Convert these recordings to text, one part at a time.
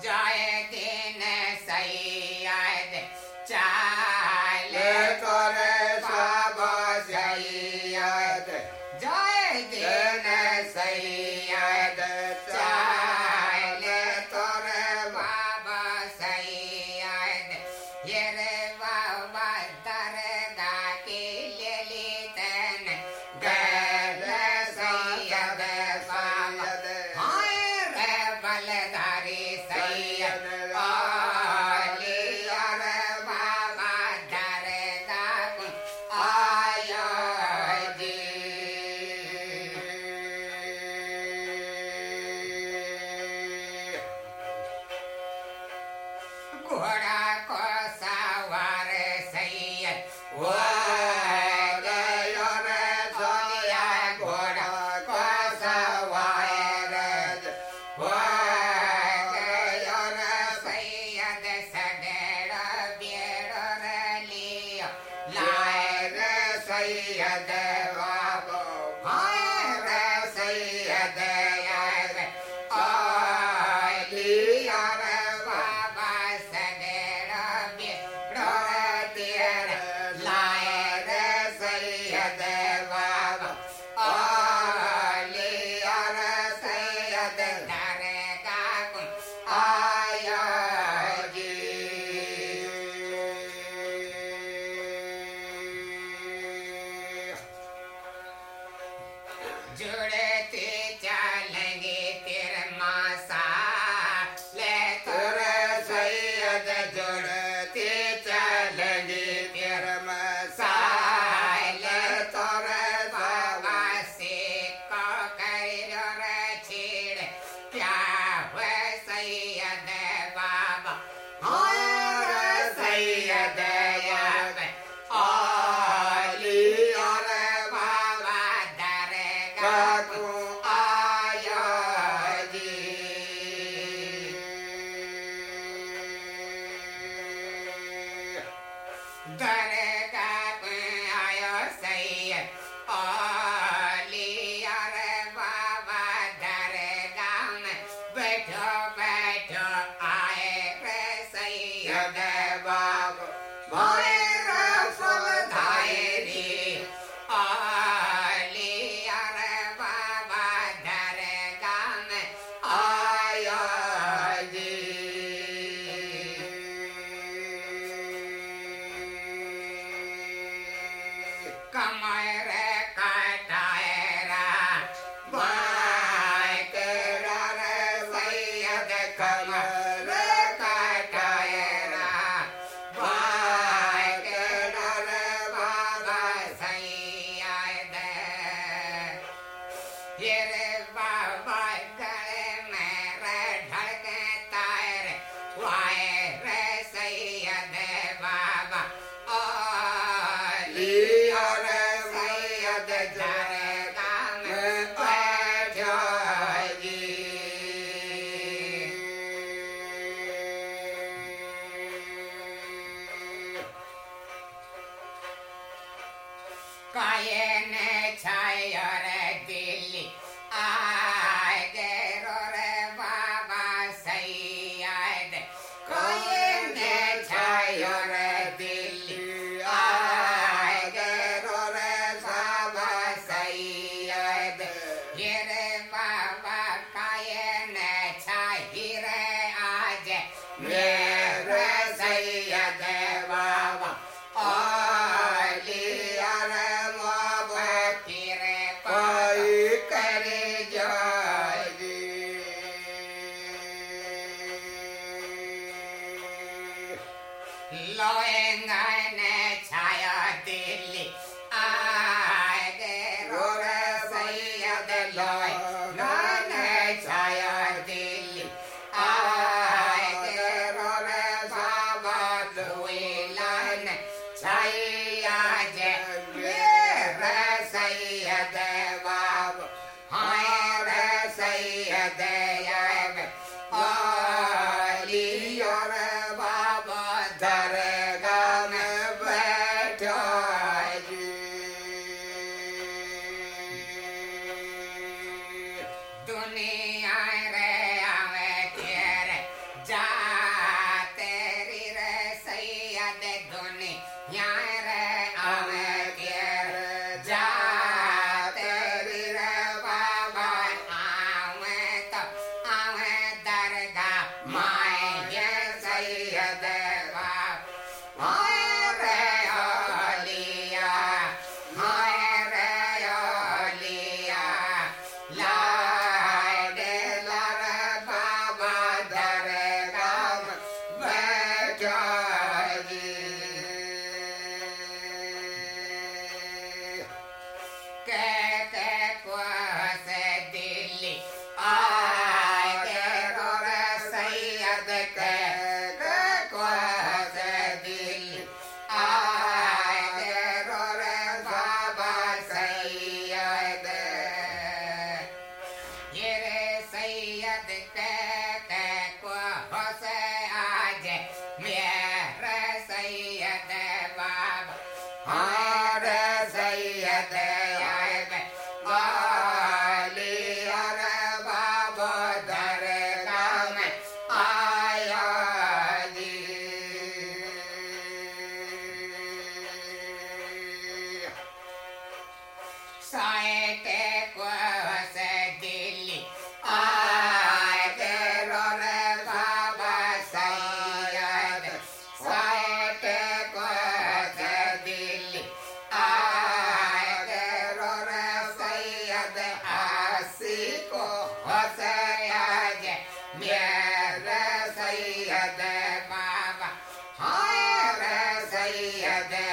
जायते the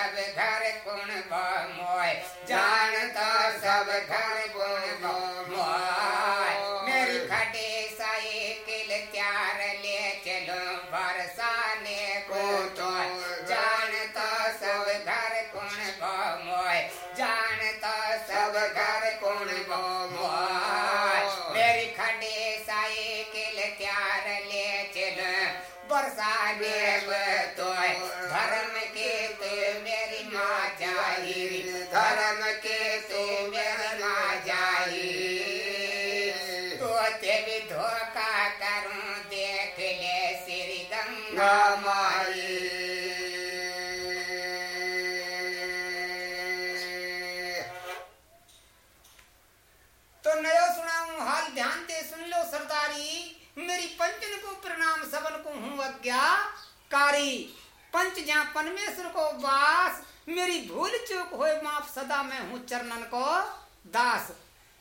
सब घर कुण मोय। जान तो सब घर कुण मोय ते धोखा करूँ देख ले श्री गंगा माई तो नयो सुनाऊं हाल ध्यान से सुन लो सरदारी। मेरी पंचन को प्रणाम, सबन को हूँ आज्ञाकारी पंच जहाँ परमेश्वर को वास मेरी भूल चूक होए माफ़, सदा मैं हूँ चरणन को दास।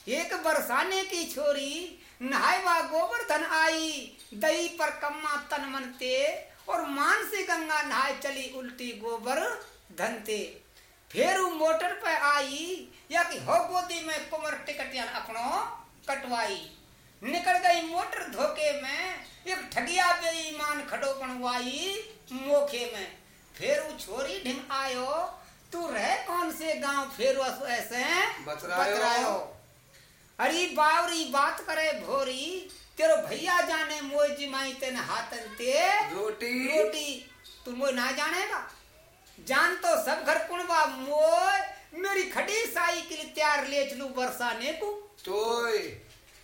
एक बरसाने की छोरी नहायवा गोवर्धन आई। दई पर कम्मा तन मनते और मान से गंगा नहाय चली उल्टी गोबर धनते। फिर वो मोटर पे आई या कि हो गोदी में कुमर टिकटिया अपनो कटवाई। निकल गई मोटर धोखे में एक ठगिया बेईमान खड़ो बनवाई मोखे में। फिर वो छोरी ढिंग आयो तू रह कौन से गाँव? फिर ऐसे बतरायो। अरे बावरी बात करे भोरी तेरो भैया जाने मोय जिमाई तेन हाथन ते रोटी। रोटी। तू मोय ना जानेगा जान तो सब घर कुणबा मोय मेरी खड़ी साइकिल त्यार ले चलू बरसाने को तोय।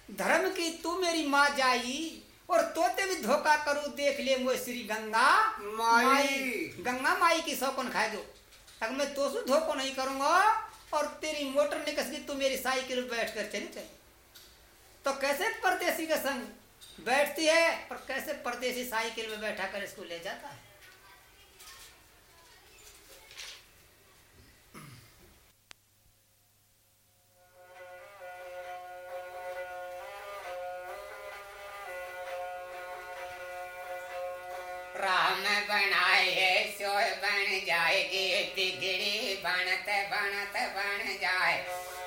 धर्म की तू मेरी माँ जाई और तोते भी धोखा करू देख ले मोय श्री गंगा माई। गंगा माई की सौकन खाए दो। अगर मैं तो सु धोखो नहीं करूँगा और तेरी मोटर निकस गई तू मेरी साइकिल बैठ कर चली चली तो कैसे परदेसी का संग बैठती है और कैसे परदेसी साइकिल में बैठा कर इसको ले जाता है? राम बनाए सो बन जाएगी बिगड़ी बनत बनत बन जाए।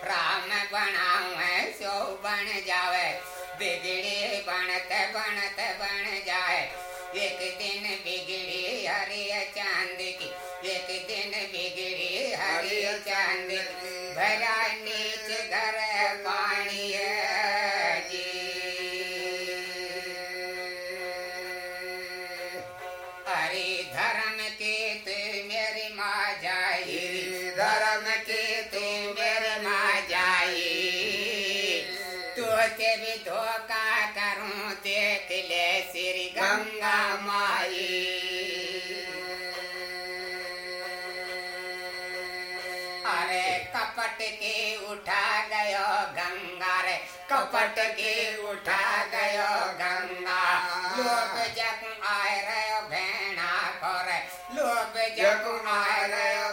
राम बनावे सो बन जावे, बिगड़ी बनत बनत बन जाए। एक दिन बिगड़ी हरिय चाँद कपट के उठा गयो गंगा। लोग जग आए रहो भेड़ा कर लोग जग आए रहो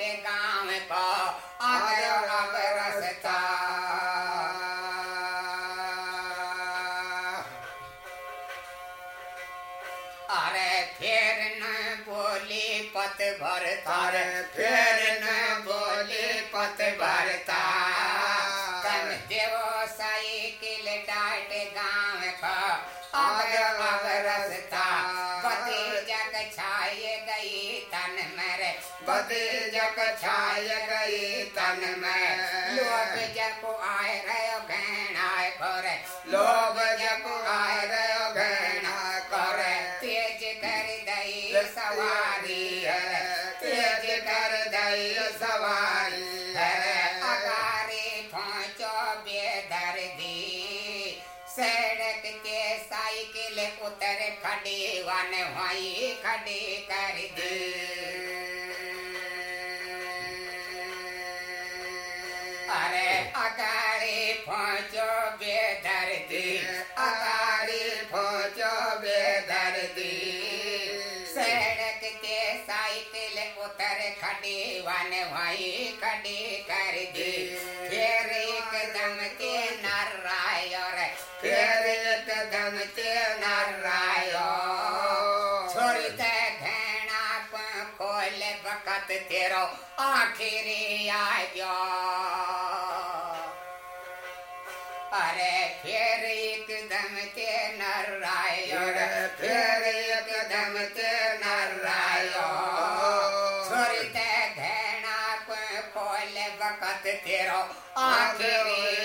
गाँव को आगे गई तन में। लोग जब आए रहे करे। लोग आए रहो घृणा करे। तेज कर दई सवारी है। तेज कर दई सवारी है। अगारी पहुंचो बेदर दी सड़क के साइकिल उतर खड़ी वन वही खड़ी कर फिर छोड़ दे घेना खोल बकत तेरो आखिरी आयो। अरे फिर एकदम के नर्रायो रे फिर एकदम के नर्रायो छोड़ते घेना को खोल वक़्त तेरो आखिरी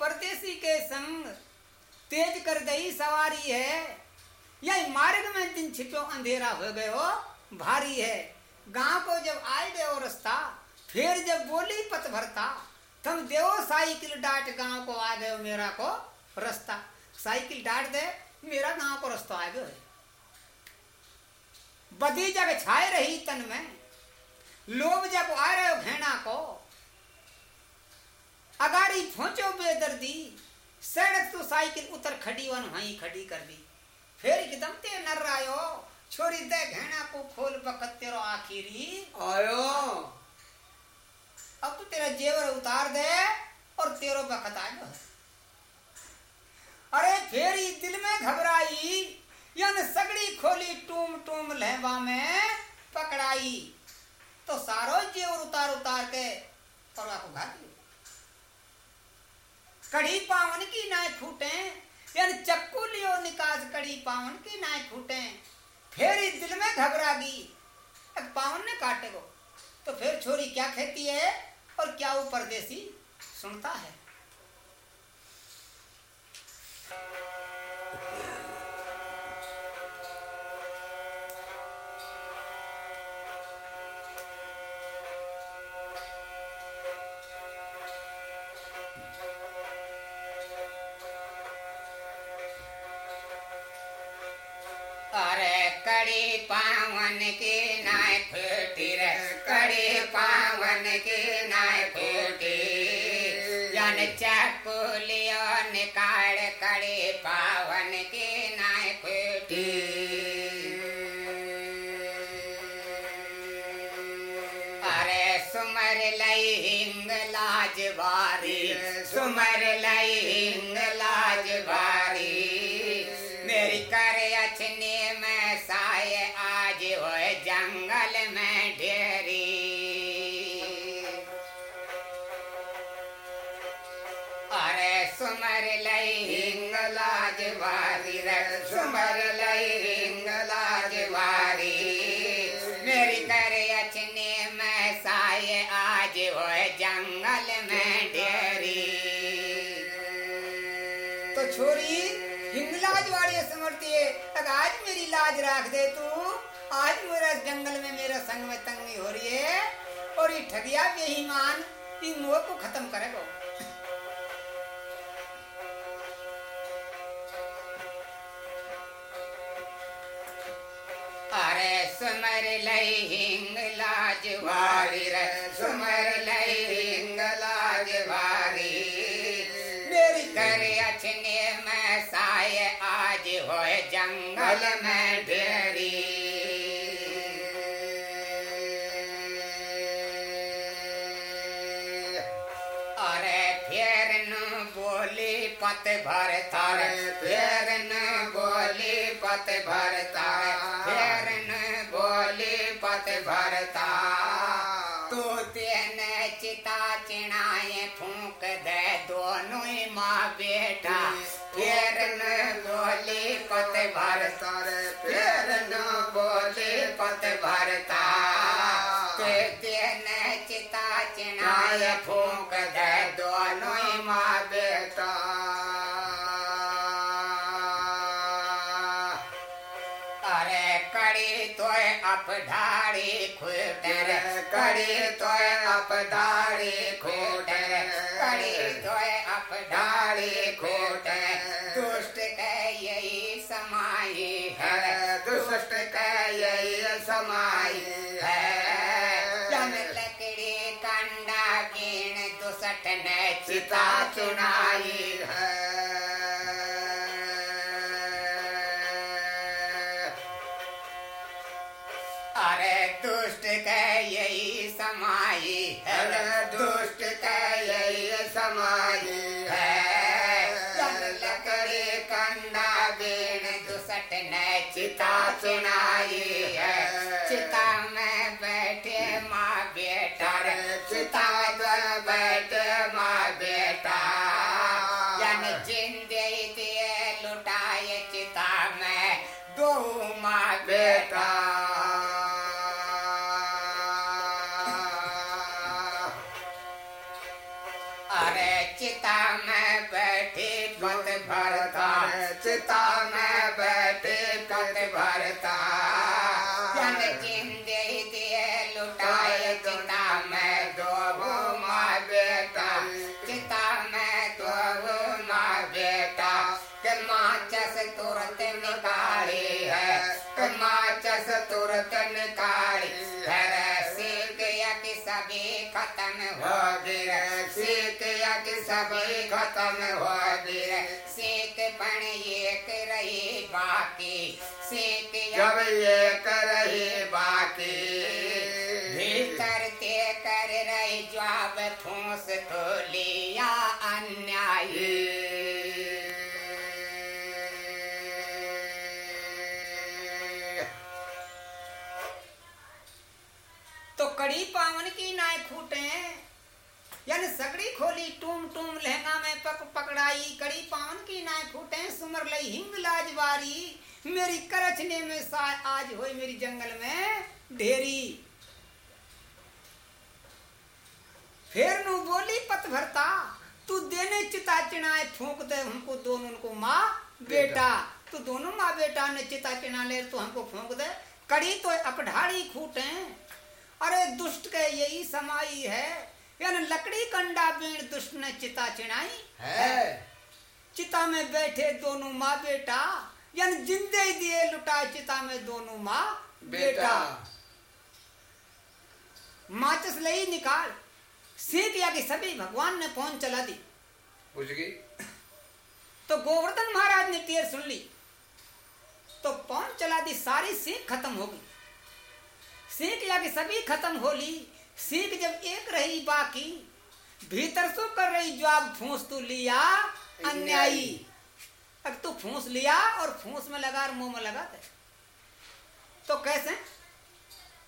परदेसी के संग तेज कर दई सवारी है। यही मार्ग में दिन छिपो अंधेरा हो गयो भारी है। गाँव को जब आए गयो रास्ता, फिर जब बोली पत भरता तुम देवो साइकिल डाट गाँव को आ गयो मेरा को रास्ता। साइकिल डाट दे, मेरा गाँव को रास्ता आ गयो बदी जग छाए रही तन में, लोग जब आ रहे हो घेना को अगाड़ी पहुंचो बेदर्दी सड़क तो साइकिल उतर खड़ी वन वहीं खड़ी कर दी। फिर एकदम ते नर आयो छोरी दे घेना को खोल बकत तेरो आखिरी। आयो। अब तो तेरा जेवर उतार दे और तेरो बकत आ गयो अरे फिर ही दिल में घबराई यन सगड़ी खोली टूम टूम लहबा में पकड़ाई। तो सारो जेवर उतार उतार के और आपको घात कड़ी पावन की नाय फूटे यानी चक्कू लियो निकास कड़ी पावन की ना फूटे फिर इस दिल में घबरा गई। पावन ने काटे को। तो फिर छोरी क्या खेती है और क्या वो परदेसी सुनता है? छोरी, हिंगलाज वाड़ी समर्थी है तक आज मेरी लाज राख दे तू, आज मेरा जंगल में मेरा संग में तंगी हो रही है, और ये ठगिया बेईमान इन मोह को खत्म करेगा सुमर लई हिंग लाज वारी रे सुमर लई हिंग लाज वारी। मेरी कर अचने में साय आज हो जंगल में ढेरी। अरे फिर न बोली पत भर भरता। तू तेन चिता चिणाए फूक दे दोनों माँ बेटा। फिर न बोली पत भरता। फिर न बोली पत भरता। ते तेन चिता चिणाए फूक दे दोनों माँ बेटा। अप खूटर, कड़ी तोय अप खूटर, कड़ी तोय खूटर। दुष्ट यही है, दुष्ट के यही है। जन लकड़ी कंडा कीण दुसट ने चिता चुनाई है। ने चिता कि सभी खत्म हो कि सभी खत्म हो गए सीख पण एक रही बाकी सीख जब एक रही बाकी। भीतर ते कर रही जवाब ठूस तो लिया अन्यायी। कड़ी पावन की नाय खूटे। यानी सगड़ी खोली टूम टूम लहंगा में पक पकड़ाई। कड़ी पावन की नाय खूटे, सुमर लई हिंग लाजवारी। मेरी करछने में साय, आज होई मेरी जंगल में ढेरी। फिर नु बोली पत भरता तू देने चिता चिनाए फूक दे हमको दोनों को माँ बेटा। तू दोनों माँ बेटा ने चिता चिना ले तो हमको फूक दे। कड़ी तो अपढाड़ी खूटे। अरे दुष्ट के यही समाई है। यानी लकड़ी कंडा बीण दुष्ट ने चिता चिनाई है। चिता में बैठे दोनों माँ बेटा यानी जिंदे दिए लुटा चिता में दोनों माँ बेटा। माचिस लई निकाल। सीख या कि सभी भगवान ने फ़ोन चला दी? बुझ गई। तो गोवर्धन महाराज ने टेर सुन ली। तो पौन चला दी सारी सीख खत्म हो गई। सीख कि सभी खत्म हो ली सीख जब एक रही बाकी भीतर सो कर रही जवाब फूस तू लिया अन्यायी। अब तू फूस लिया और फूस में लगा और मुँह में लगा दे। तो कैसे?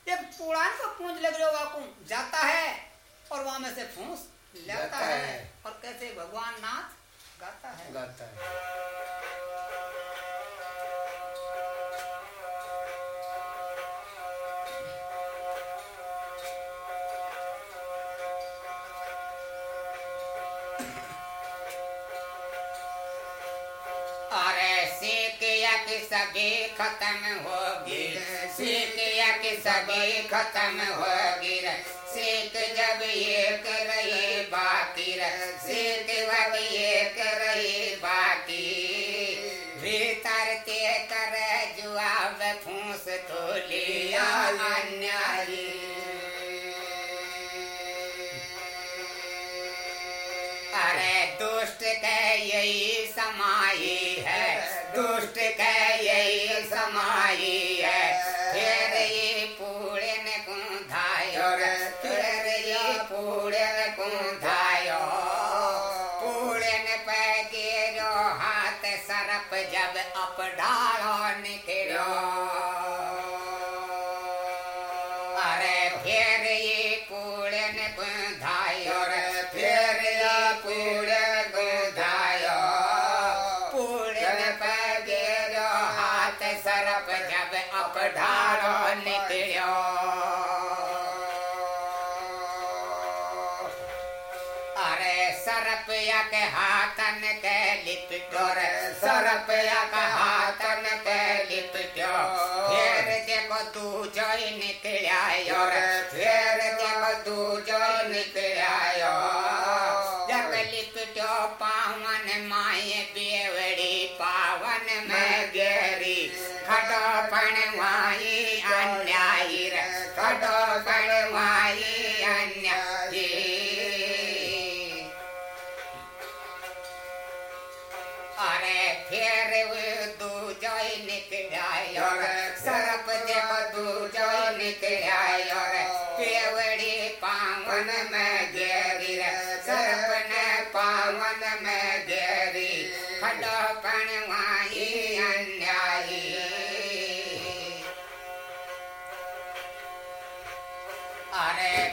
एक पुराण का पूंज लग रहा वाकू जाता है और वहाँ में से फूस लेता है। है। और कैसे? भगवान नाथ गाता है। गाता है। यक सभी खत्म होगी सीख यक सभी खत्म होगी रे सीख जब एक रही बाकी सीख वक एक रही बाकी। भीतर ते कर जुआब फूस तो लिया अन्यायी अरे दुष्ट के यही समाई है। दुष्ट जब अप डालो Grazie.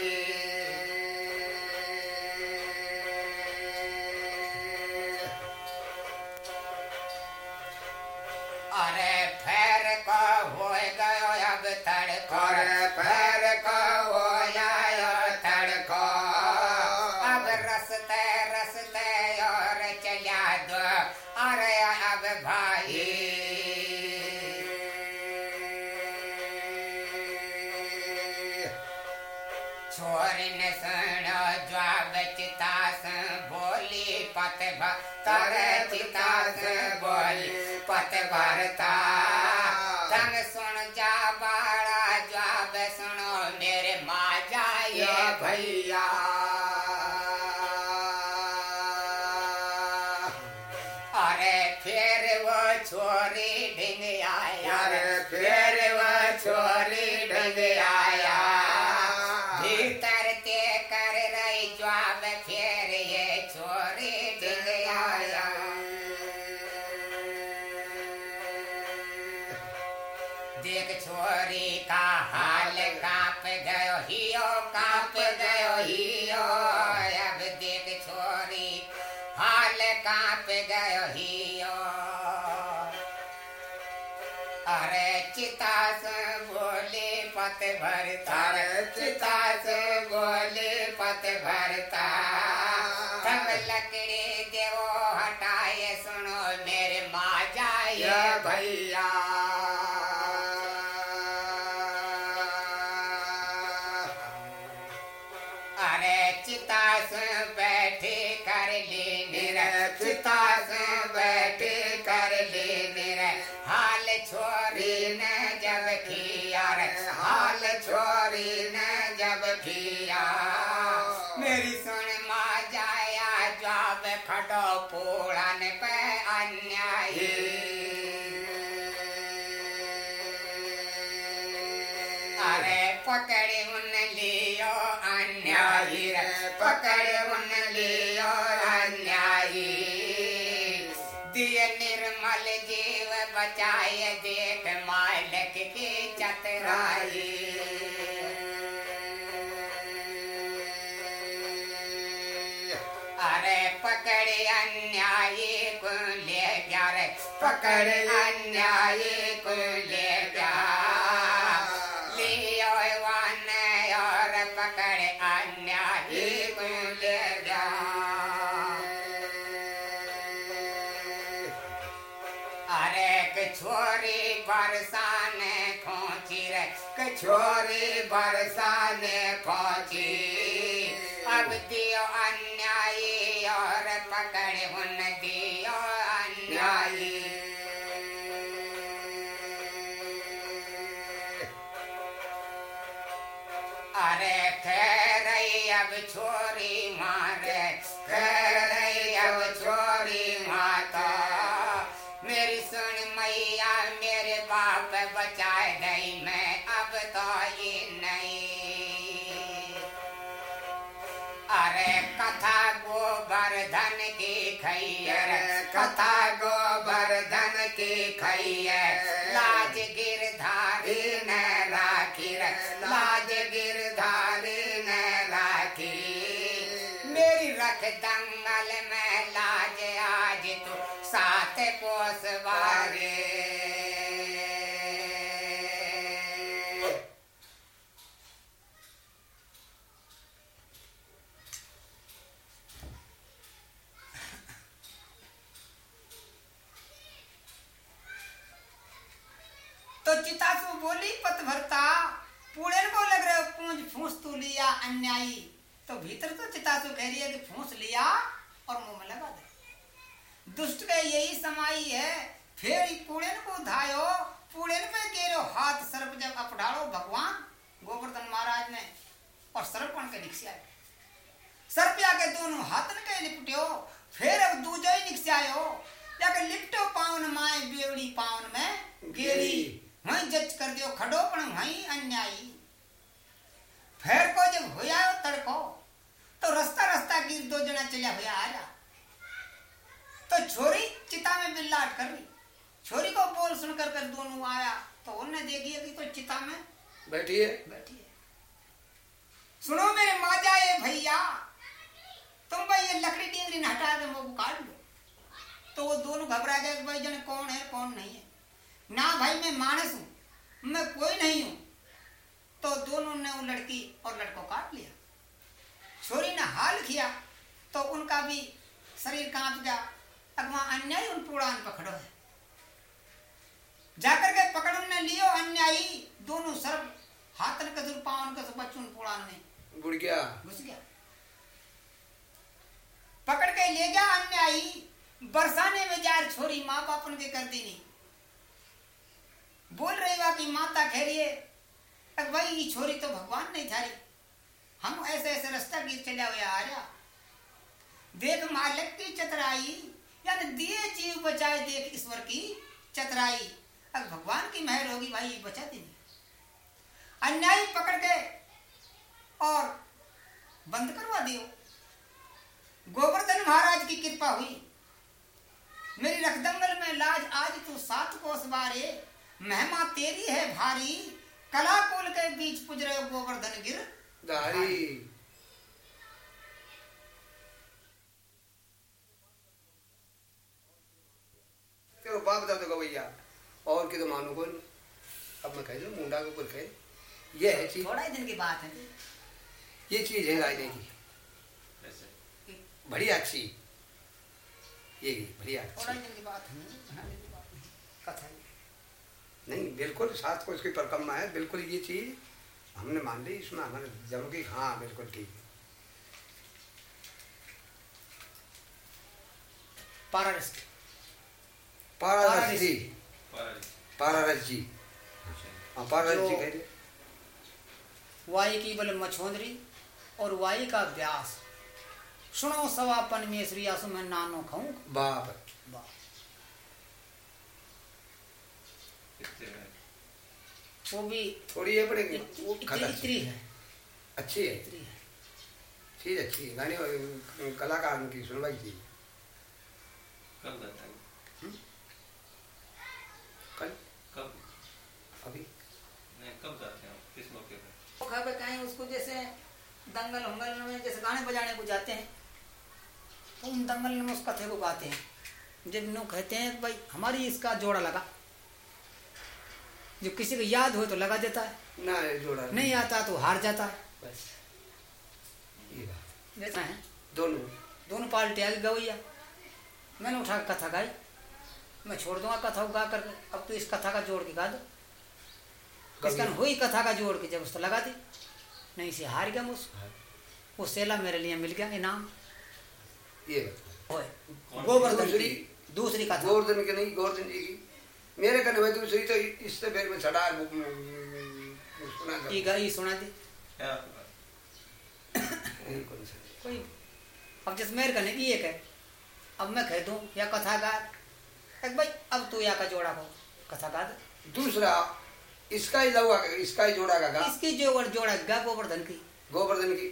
चतराई छोरी ने सुनो जवाब चितास बोली पत भर चितास बोली पत भरता। तंग सुन जा बाड़ा जवाब सुनो मेरे माँ जाए भैया। व्यर्थता से बैठे कर ले मेरे हाल छोरी ने जब किया रे हाल छोरी ने जब किया मेरी सुन मा जाया जब फटो पूड़न पे अन्या अरे पकड़े उन लियो अन्यायी पकड़ उन लियो बचाए देख मालिक की चतराई। अरे पकड़े अन्याय को ले जा रे पकड़े अन्याय को ले जा कछोरी बरसाने खोची अब दियो अन्यायी और पकड़े उन दियो अन्यायी। अरे खैरई अब छोरी मारे दंगल में लाज आज तू साथ पोसवारे तो चितासु बोली पत भरता पूड़े को लग रहे पूंज फूस तू लिया अन्यायी। तो भीतर तो चितासु कह रही है कि फूस लिया और मुँह में लगा दे। दुष्ट के यही समाई है फिर पूड़ेन को धायो पूड़ेन पे गेरो हाथ सर्प जब अपढ़ाड़ो भगवान गोवर्धन महाराज ने और सर्पण के निक्ष्या सर्पिया के दोनों हाथन के लिपटियो फिर अब दूजो ही निक्ष्यायो जाके लिपटो पावन माए बेवड़ी पावन में गेरी वहीं जज कर दियो खड़ो पण वहीं अन्यायी। फिर को जब होया तड़को तो रास्ता रास्ता गिर दो जना चलिया भैया आ जा। तो छोरी चिता में बिल्लाट कर रही। छोरी को बोल सुनकर कर दोनों आया तो उनने देखी कि तो चिता में बैठिए बैठी है। सुनो मेरे माजा ये भैया तुम भाई ये लकड़ी डिंगरी हटा के मुँह काट लो। तो वो दोनों घबरा गए कि भाई जन कौन है कौन नहीं है। ना भाई मैं मानस हूँ मैं कोई नहीं हूँ। तो दोनों ने वो लड़की और लड़को काट लिया। छोरी ने हाल किया तो उनका भी शरीर काँप गया। अगवा अन्यायी उन पुराण पकड़ो है। जाकर के पकड़ ने लियो अन्यायी दोनों सर्व हाथन कदुर पावन कस बच्चों पुराण में। बुढ़ गया। घुस गया। पकड़ के ले गया अन्यायी बरसाने में जार छोरी माँ बाप उनके कर दी नहीं बोल रही बा कि माता खेरिए अब भाई ये छोरी तो भगवान नहीं थारी हम ऐसे ऐसे रास्ता गिर चला हुआ आ रहा देख मालिक की चतराई, यानी दिए जीव बचाए देख ईश्वर की चतराई। अब भगवान की मेहर होगी, भाई, ये बचा देंगे अन्यायी पकड़ के और बंद करवा दियो। गोवर्धन महाराज की कृपा हुई। मेरी रखदंगल में लाज आज तू सात कोस बारे। महिमा तेरी है भारी। कला कुल के बीच पुज रहे गोवर्धन गिर। धारी तेरे बाप दादा को भैया और के तो मानो कौन? अब मैं कह दूँ मुंडा के कह। ये है चीज़। थोड़ा ही दिन की बात है। ये चीज़ है गायने की। बढ़िया अच्छी। ये बढ़िया थोड़ा अच्छी दिन की बात है। कथा नहीं बिल्कुल साथ को इसकी परिक्रमा है। बिल्कुल ये चीज़। हमने मान ली इसमें हमारे जम की हाँ बिल्कुल ठीक। है पारारिस्ट पारारस जी पारालिस पारारस जी हाँ पारारस जी जो- कह रहे वाई की बोले मछोंदरी और वाई का व्यास। सुनो सवापन में श्री आसु मैं नानो खाऊं। बाप वो भी थोड़ी ये पड़ेगी। इतनी है। अच्छी है। है। चीज़ अच्छी है। गाने कलाकार की सुनवाई की। कब कल? कब? अभी? नहीं कब जाते हैं किस मौके पर वो खबर कहें उसको जैसे दंगल उंगल में जैसे गाने बजाने को जाते हैं तो उन दंगल में उस कथे को गाते हैं जब लोग कहते हैं भाई हमारी इसका जोड़ा लगा। जो किसी को याद हो तो लगा देता है। ना जोड़ा नहीं। आता तो हार जाता है। बस। ये बात। है? दोनों। दोनों पार्टी आगे गवैया मैंने उठा कथा गाई। मैं छोड़ दूँगा कथा को गा करके अब तो इस कथा का जोड़ के गा दो। हुई कथा का जोड़ के जब उसको लगा दी। नहीं से हार गया मुझ वो सेला मेरे लिए मिल गया इनाम। ये गोवर्धन? की दूसरी कथा। गोवर्धन की नहीं गोवर्धन जी की। मेरे कने में दूसरी तो इससे फिर मैं चढ़ा सुना था। ये गाई सुना दी। यही कोई अब जैसे मेरे कने की एक है अब मैं कह दूँ या कथा गा एक भाई अब तू या का जोड़ा को कथा गा दूसरा इसका ही लवा इसका ही जोड़ा का इसकी जो जोड़ा गा गोवर्धन की। गोवर्धन की।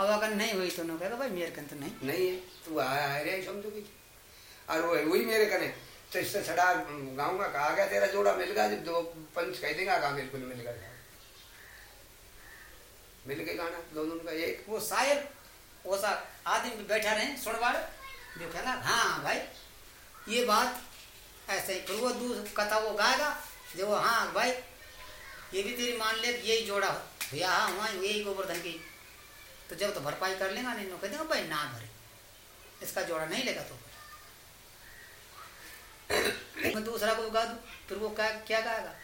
अब अगर नहीं हुई तो ना कहेगा भाई मेरे कन तो नहीं। नहीं है तू आया है रे समझो कि। और वो वही मेरे कने तो इससे छड़ा गाऊँगा कहा गया तेरा जोड़ा मिल गया जब दो पंच कह देगा कहा बिल्कुल मिल गया। मिल गई गाना दोनों का एक वो शायर वो सा आदमी बैठा रहे सुनवाड़ जो कहना हाँ भाई ये बात ऐसे ही फिर वो दूध कथा वो गाएगा जो वो, हाँ भाई ये भी तेरी मान ले यही जोड़ा भैया हाँ वहाँ यही गोवर्धन की। तो जब तो भरपाई कर लेगा नहीं तो कह देगा भाई ना भरे इसका जोड़ा नहीं लेगा तो मैं दूसरा को गा दूँ, फिर वो क्या क्या गाएगा?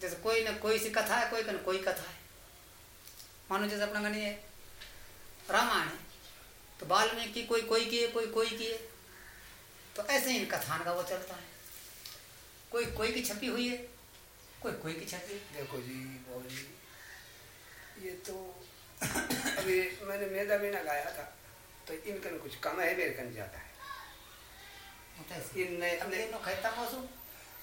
जैसे कोई ना कोई सी कथा है, कोई कोई कथा है। मानो जैसे अपना गणी है, रामायण है तो वाल्मीकि कोई कोई किए कोई कोई किए तो ऐसे ही कथान का वो चलता है। कोई कोई की छपी हुई है, कोई कोई की छपी देखो जी जी, ये तो अभी मैंने मेदा भी ना गाया था तो इनकन कुछ कम है, मेरे कन ज़्यादा है।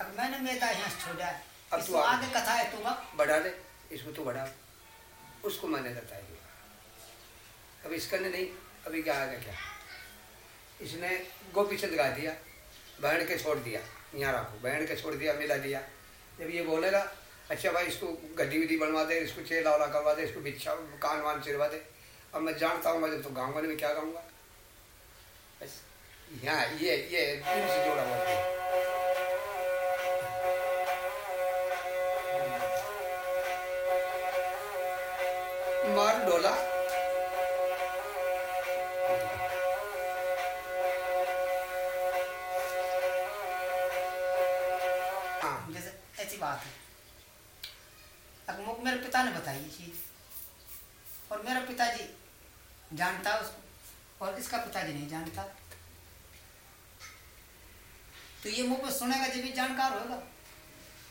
अब मैंने मेरा यहाँ छोड़ा है अब तू आगे। आगे कथा है तू बढ़ा दे इसको तो बढ़ा उसको मैंने बताया अब इसका ने नहीं अभी क्या आएगा क्या इसने गोपी चंद गा दिया बहन के छोड़ दिया यहाँ रखो बहन के छोड़ दिया मिला दिया जब ये बोलेगा अच्छा भाई इसको गड्डी विड्डी बनवा दे इसको चेला वाला करवा दे इसको बिच्छा कान वान चिरवा दे अब मैं जानता हूँ मैं जब तो गाँव वाले में क्या गाऊँगा बस ये ये दिल से जोड़ा हुआ है मार डोला हाँ जैसे ऐसी बात है। अब मुझ मेरे पिता ने बताई चीज़। और मेरा पिताजी जानता उसको, और इसका पिताजी नहीं जानता। तो ये मुँह पर सुनेगा जब भी जानकार होगा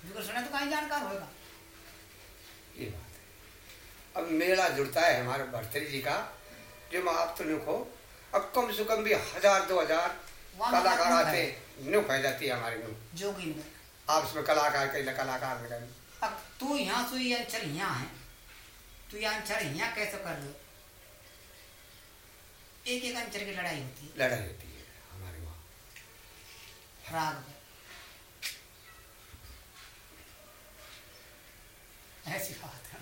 बिल्कुल सुने तो कहीं जानकार होगा ये बात है। अब मेला जुड़ता है हमारे भरतरी जी का जो मैं आप तो लिखो अब कम से कम भी हज़ार दो हज़ार कलाकार आते है। नुक जाती है हमारे नुक जोगी में। आप इसमें कलाकार कई कलाकार अब तू यहाँ से ये अंचल यहाँ है। तू ये अंचल यहाँ कैसे कर लो एक एक अंचल की लड़ाई होती है। लड़ाई होती है। राग में ऐसी बात है।